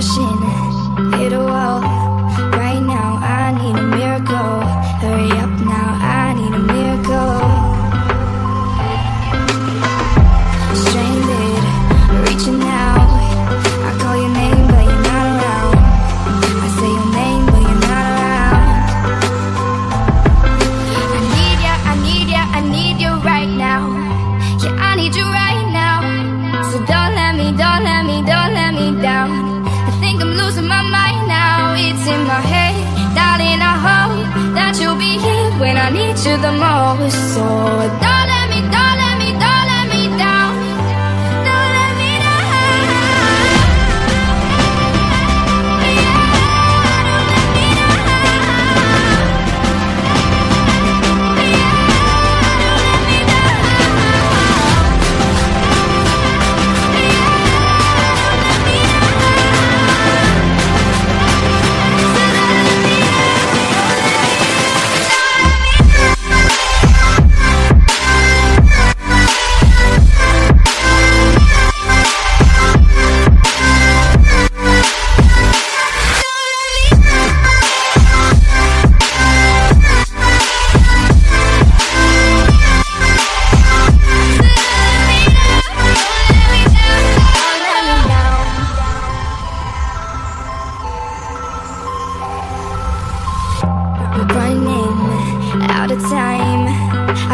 心。the most. we saw. running out of time.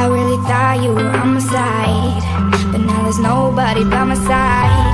I really thought you were on my side But now there's nobody by my side.